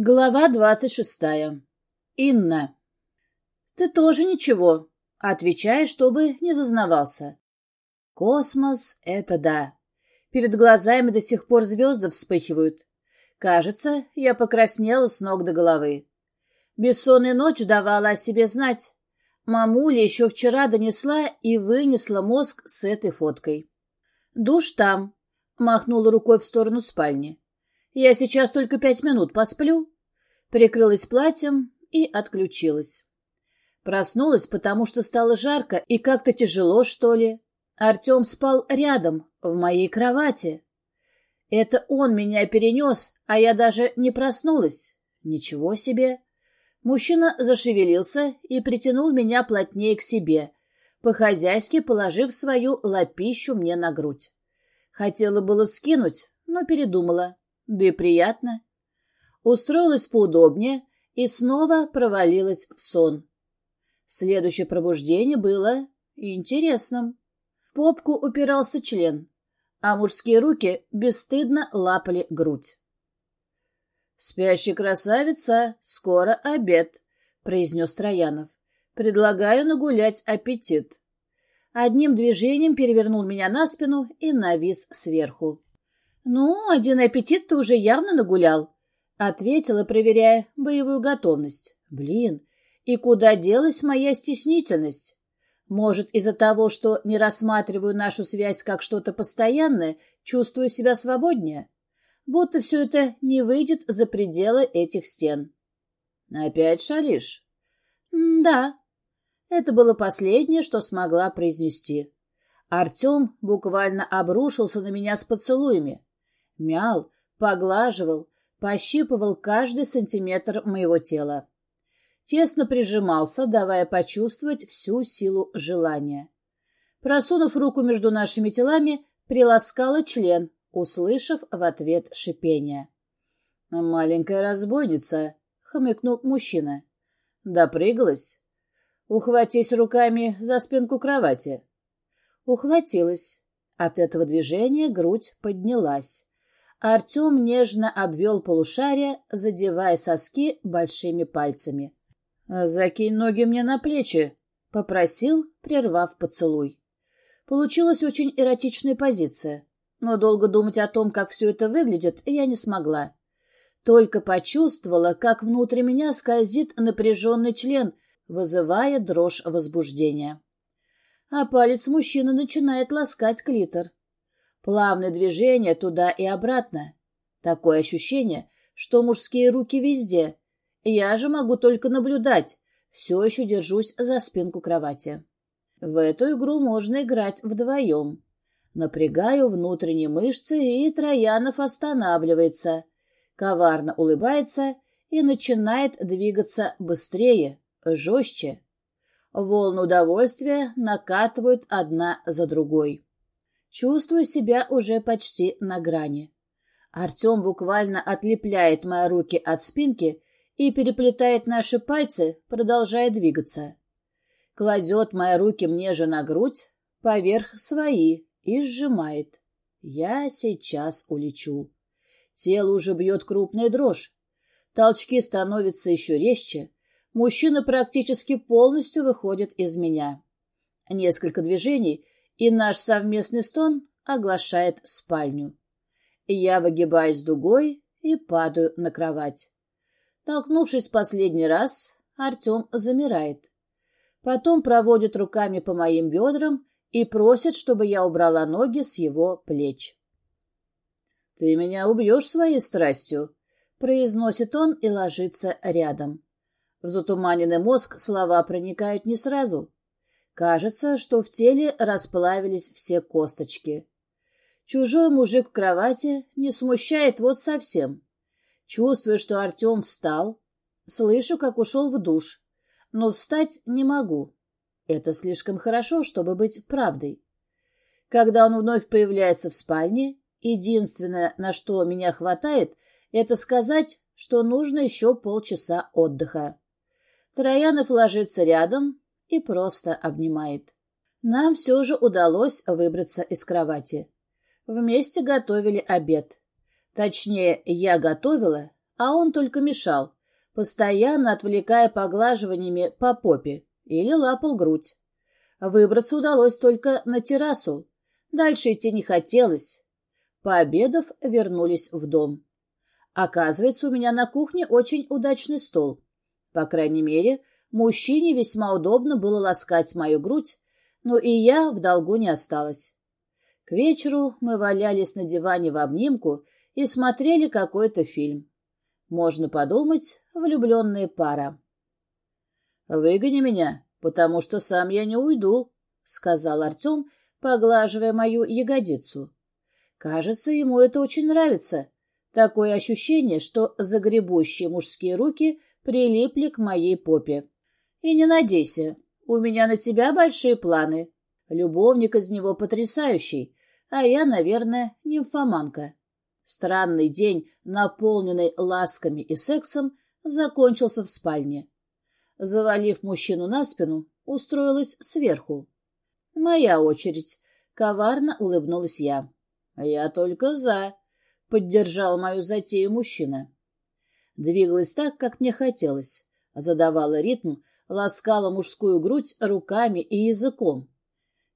Глава двадцать шестая. Инна. Ты тоже ничего, отвечай, чтобы не зазнавался. Космос — это да. Перед глазами до сих пор звезды вспыхивают. Кажется, я покраснела с ног до головы. Бессонная ночь давала о себе знать. Мамуля еще вчера донесла и вынесла мозг с этой фоткой. «Душ там», — махнула рукой в сторону спальни. «Я сейчас только пять минут посплю». Прикрылась платьем и отключилась. Проснулась, потому что стало жарко и как-то тяжело, что ли. Артем спал рядом, в моей кровати. Это он меня перенес, а я даже не проснулась. Ничего себе! Мужчина зашевелился и притянул меня плотнее к себе, по-хозяйски положив свою лапищу мне на грудь. Хотела было скинуть, но передумала. Да и приятно. Устроилась поудобнее и снова провалилась в сон. Следующее пробуждение было интересным. В попку упирался член, а мужские руки бесстыдно лапали грудь. «Спящая красавица, скоро обед», — произнес Троянов. «Предлагаю нагулять аппетит». Одним движением перевернул меня на спину и навис сверху. «Ну, один аппетит ты уже явно нагулял», — ответила, проверяя боевую готовность. «Блин, и куда делась моя стеснительность? Может, из-за того, что не рассматриваю нашу связь как что-то постоянное, чувствую себя свободнее?» будто все это не выйдет за пределы этих стен. «Опять шалишь?» «Да». Это было последнее, что смогла произнести. Артем буквально обрушился на меня с поцелуями. Мял, поглаживал, пощипывал каждый сантиметр моего тела. Тесно прижимался, давая почувствовать всю силу желания. Просунув руку между нашими телами, приласкала член, услышав в ответ шипение. «Маленькая разбойница», — хмыкнул мужчина. «Допрыгалась? Ухватись руками за спинку кровати». Ухватилась. От этого движения грудь поднялась. Артем нежно обвел полушария, задевая соски большими пальцами. «Закинь ноги мне на плечи», — попросил, прервав поцелуй. Получилась очень эротичная позиция но долго думать о том, как все это выглядит, я не смогла. Только почувствовала, как внутри меня скользит напряженный член, вызывая дрожь возбуждения. А палец мужчины начинает ласкать клитор. Плавное движение туда и обратно. Такое ощущение, что мужские руки везде. Я же могу только наблюдать, все еще держусь за спинку кровати. В эту игру можно играть вдвоем. Напрягаю внутренние мышцы, и Троянов останавливается, коварно улыбается и начинает двигаться быстрее, жестче. Волны удовольствия накатывают одна за другой. Чувствую себя уже почти на грани. Артем буквально отлепляет мои руки от спинки и переплетает наши пальцы, продолжая двигаться. Кладет мои руки мне же на грудь, поверх свои, и сжимает. Я сейчас улечу. Тело уже бьет крупная дрожь. Толчки становятся еще резче. Мужчина практически полностью выходит из меня. Несколько движений, и наш совместный стон оглашает спальню. Я выгибаюсь дугой и падаю на кровать. Толкнувшись последний раз, Артем замирает. Потом проводит руками по моим бедрам и просит, чтобы я убрала ноги с его плеч. «Ты меня убьешь своей страстью», — произносит он и ложится рядом. В затуманенный мозг слова проникают не сразу. Кажется, что в теле расплавились все косточки. Чужой мужик в кровати не смущает вот совсем. Чувствую, что Артем встал, слышу, как ушел в душ, но встать не могу. Это слишком хорошо, чтобы быть правдой. Когда он вновь появляется в спальне, единственное, на что меня хватает, это сказать, что нужно еще полчаса отдыха. Троянов ложится рядом и просто обнимает. Нам все же удалось выбраться из кровати. Вместе готовили обед. Точнее, я готовила, а он только мешал, постоянно отвлекая поглаживаниями по попе или лапал грудь. Выбраться удалось только на террасу. Дальше идти не хотелось. Пообедав, вернулись в дом. Оказывается, у меня на кухне очень удачный стол. По крайней мере, мужчине весьма удобно было ласкать мою грудь, но и я в долгу не осталась. К вечеру мы валялись на диване в обнимку и смотрели какой-то фильм. Можно подумать, влюбленная пара. «Выгони меня, потому что сам я не уйду», — сказал Артем, поглаживая мою ягодицу. Кажется, ему это очень нравится. Такое ощущение, что загребущие мужские руки прилипли к моей попе. И не надейся, у меня на тебя большие планы. Любовник из него потрясающий, а я, наверное, нимфоманка. Странный день, наполненный ласками и сексом, закончился в спальне. Завалив мужчину на спину, устроилась сверху. Моя очередь. Коварно улыбнулась я. «Я только за», — поддержал мою затею мужчина. Двигалась так, как мне хотелось. Задавала ритм, ласкала мужскую грудь руками и языком.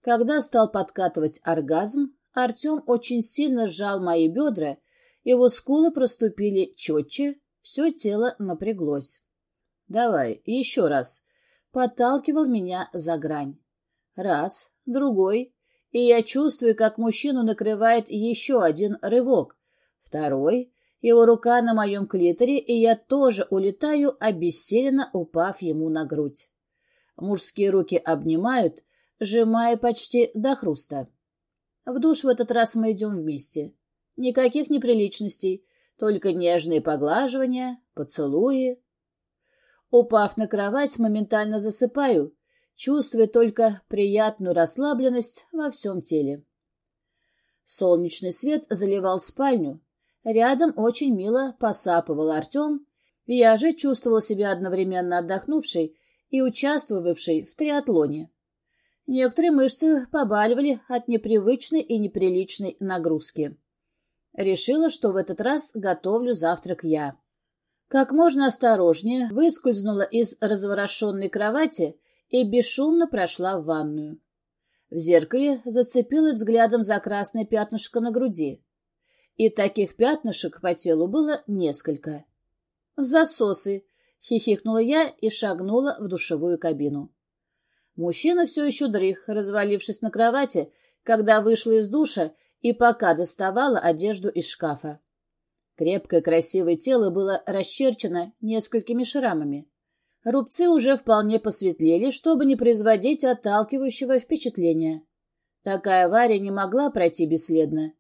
Когда стал подкатывать оргазм, Артем очень сильно сжал мои бедра, его скулы проступили четче, все тело напряглось. «Давай, еще раз», — подталкивал меня за грань. Раз, другой, и я чувствую, как мужчину накрывает еще один рывок. Второй, его рука на моем клиторе, и я тоже улетаю, обессиленно упав ему на грудь. Мужские руки обнимают, сжимая почти до хруста. В душ в этот раз мы идем вместе. Никаких неприличностей, только нежные поглаживания, поцелуи. Упав на кровать, моментально засыпаю, чувствуя только приятную расслабленность во всем теле. Солнечный свет заливал спальню. Рядом очень мило посапывал Артем, и я же чувствовал себя одновременно отдохнувшей и участвовавшей в триатлоне. Некоторые мышцы побаливали от непривычной и неприличной нагрузки. Решила, что в этот раз готовлю завтрак я. Как можно осторожнее выскользнула из разворошенной кровати и бесшумно прошла в ванную. В зеркале зацепила взглядом за красное пятнышко на груди. И таких пятнышек по телу было несколько. «Засосы!» — хихикнула я и шагнула в душевую кабину. Мужчина все еще дрых, развалившись на кровати, когда вышла из душа и пока доставала одежду из шкафа. Крепкое красивое тело было расчерчено несколькими шрамами. Рубцы уже вполне посветлели, чтобы не производить отталкивающего впечатления. Такая авария не могла пройти бесследно.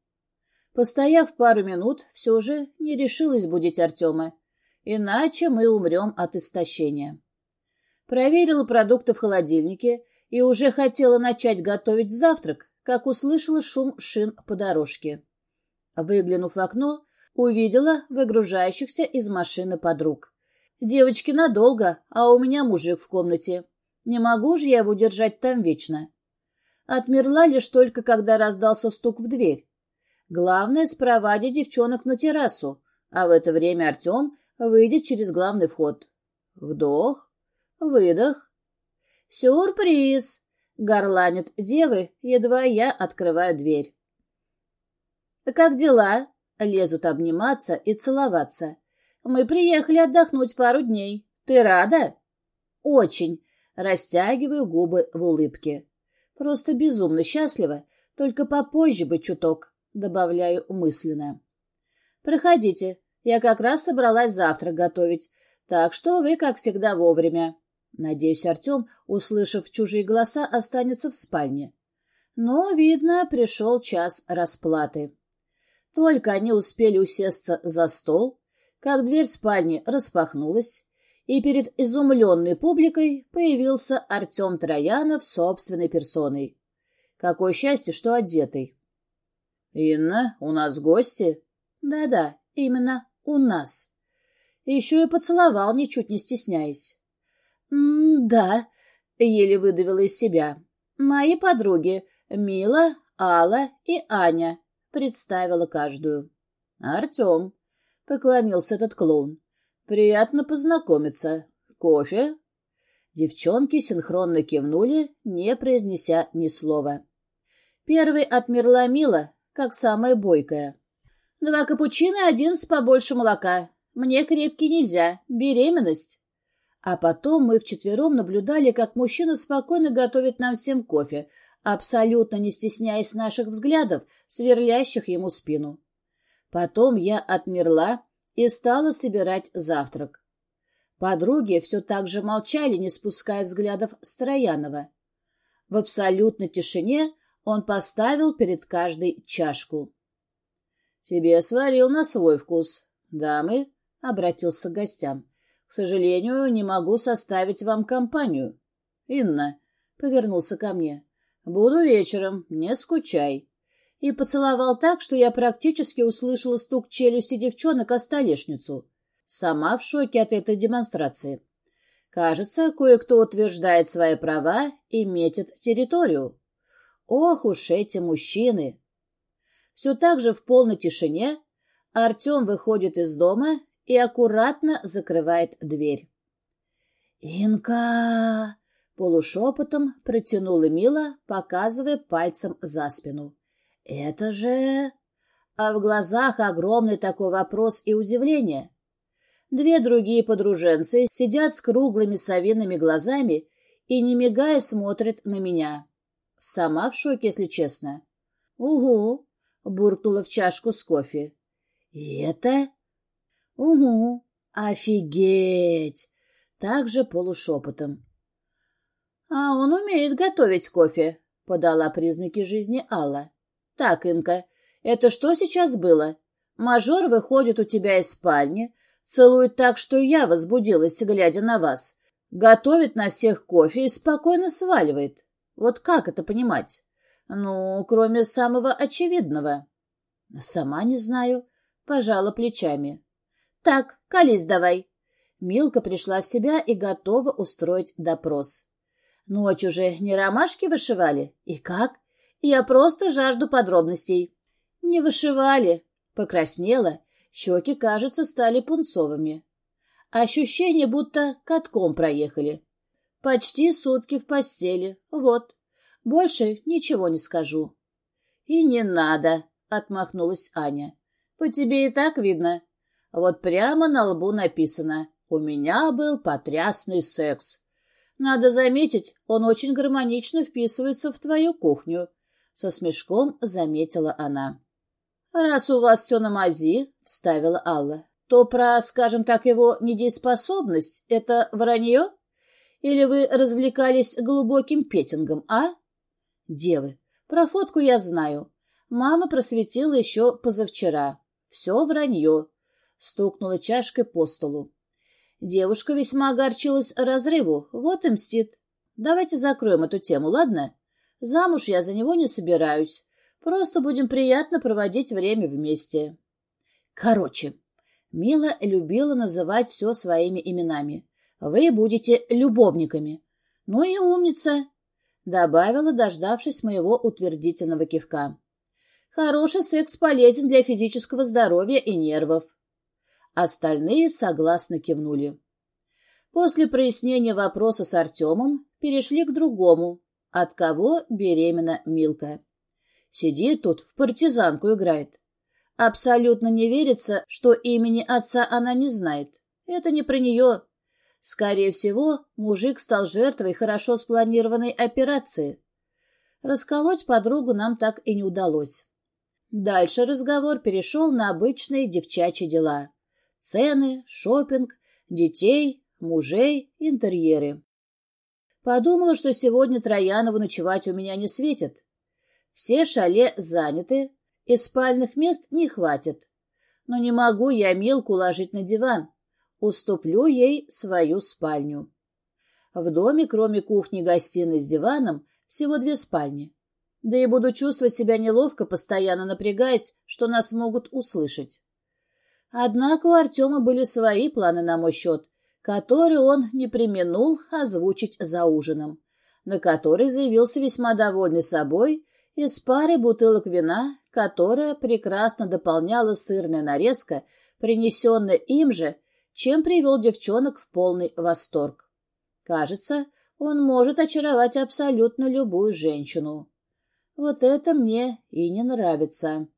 Постояв пару минут, все же не решилась будить Артема, иначе мы умрем от истощения. Проверила продукты в холодильнике и уже хотела начать готовить завтрак, как услышала шум шин по дорожке. Выглянув в окно, увидела выгружающихся из машины подруг. Девочки надолго, а у меня мужик в комнате. Не могу же я его держать там вечно. Отмерла лишь только, когда раздался стук в дверь. Главное — спровадить девчонок на террасу, а в это время Артем выйдет через главный вход. Вдох, выдох. «Сюрприз!» — горланят девы, едва я открываю дверь. «Как дела?» — лезут обниматься и целоваться. Мы приехали отдохнуть пару дней. Ты рада? Очень. Растягиваю губы в улыбке. Просто безумно счастлива, только попозже бы чуток, добавляю мысленно. Проходите, я как раз собралась завтрак готовить, так что вы, как всегда, вовремя. Надеюсь, Артем, услышав чужие голоса, останется в спальне. Но, видно, пришел час расплаты. Только они успели усесться за стол, как дверь спальни распахнулась, и перед изумленной публикой появился Артем Троянов собственной персоной. Какое счастье, что одетый. «Инна, у нас гости?» «Да-да, именно у нас». Еще и поцеловал, ничуть не стесняясь. «Да», — еле выдавила из себя. «Мои подруги Мила, Алла и Аня», — представила каждую. «Артем», — поклонился этот клоун. «Приятно познакомиться. Кофе?» Девчонки синхронно кивнули, не произнеся ни слова. Первой отмерла Мила, как самая бойкая. «Два капучино один с побольше молока. Мне крепкий нельзя. Беременность». А потом мы вчетвером наблюдали, как мужчина спокойно готовит нам всем кофе, абсолютно не стесняясь наших взглядов, сверлящих ему спину. Потом я отмерла и стала собирать завтрак. Подруги все так же молчали, не спуская взглядов с Троянова. В абсолютной тишине он поставил перед каждой чашку. — Тебе сварил на свой вкус. Дамы, — обратился к гостям, — к сожалению, не могу составить вам компанию. — Инна, — повернулся ко мне, — буду вечером, не скучай. И поцеловал так, что я практически услышала стук челюсти девчонок о столешницу. Сама в шоке от этой демонстрации. Кажется, кое-кто утверждает свои права и метит территорию. Ох уж эти мужчины! Все так же в полной тишине Артем выходит из дома и аккуратно закрывает дверь. «Инка!» — полушепотом протянула Мила, показывая пальцем за спину. «Это же...» А в глазах огромный такой вопрос и удивление. Две другие подруженцы сидят с круглыми совиными глазами и, не мигая, смотрят на меня. Сама в шоке, если честно. — Угу, — буркнула в чашку с кофе. — И это? — Угу, офигеть! Также полушепотом. — А он умеет готовить кофе, — подала признаки жизни Алла. — Так, Инка, это что сейчас было? Мажор выходит у тебя из спальни, целует так, что я возбудилась, глядя на вас, готовит на всех кофе и спокойно сваливает. Вот как это понимать? Ну, кроме самого очевидного. Сама не знаю. Пожала плечами. Так, колись давай. Милка пришла в себя и готова устроить допрос. Ночь уже не ромашки вышивали? И как? Я просто жажду подробностей. Не вышивали. Покраснела. Щеки, кажется, стали пунцовыми. Ощущение, будто катком проехали. Почти сутки в постели. Вот. Больше ничего не скажу. — И не надо, — отмахнулась Аня. — По тебе и так видно. Вот прямо на лбу написано «У меня был потрясный секс». Надо заметить, он очень гармонично вписывается в твою кухню. Со смешком заметила она. «Раз у вас все на мази», — вставила Алла, — «то про, скажем так, его недееспособность — это вранье?» Или вы развлекались глубоким петингом, а? Девы, про фотку я знаю. Мама просветила еще позавчера. Все вранье. Стукнула чашкой по столу. Девушка весьма огорчилась разрыву, вот и мстит. Давайте закроем эту тему, ладно? Замуж я за него не собираюсь. Просто будем приятно проводить время вместе. Короче, Мила любила называть все своими именами. Вы будете любовниками. Ну и умница, — добавила, дождавшись моего утвердительного кивка. Хороший секс полезен для физического здоровья и нервов. Остальные согласно кивнули. После прояснения вопроса с Артемом перешли к другому. От кого беременна Милка? Сидит тут, в партизанку играет. Абсолютно не верится, что имени отца она не знает. Это не про нее. Скорее всего, мужик стал жертвой хорошо спланированной операции. Расколоть подругу нам так и не удалось. Дальше разговор перешел на обычные девчачьи дела. Цены, шопинг, детей, мужей, интерьеры. Подумала, что сегодня Троянову ночевать у меня не светит. Все шале заняты, и спальных мест не хватит. Но не могу я Милку ложить на диван уступлю ей свою спальню. В доме, кроме кухни-гостиной с диваном, всего две спальни. Да и буду чувствовать себя неловко, постоянно напрягаясь, что нас могут услышать. Однако у Артема были свои планы на мой счет, которые он не применул озвучить за ужином, на который заявился весьма довольный собой и с парой бутылок вина, которая прекрасно дополняла сырная нарезка, принесенное им же, чем привел девчонок в полный восторг. Кажется, он может очаровать абсолютно любую женщину. Вот это мне и не нравится.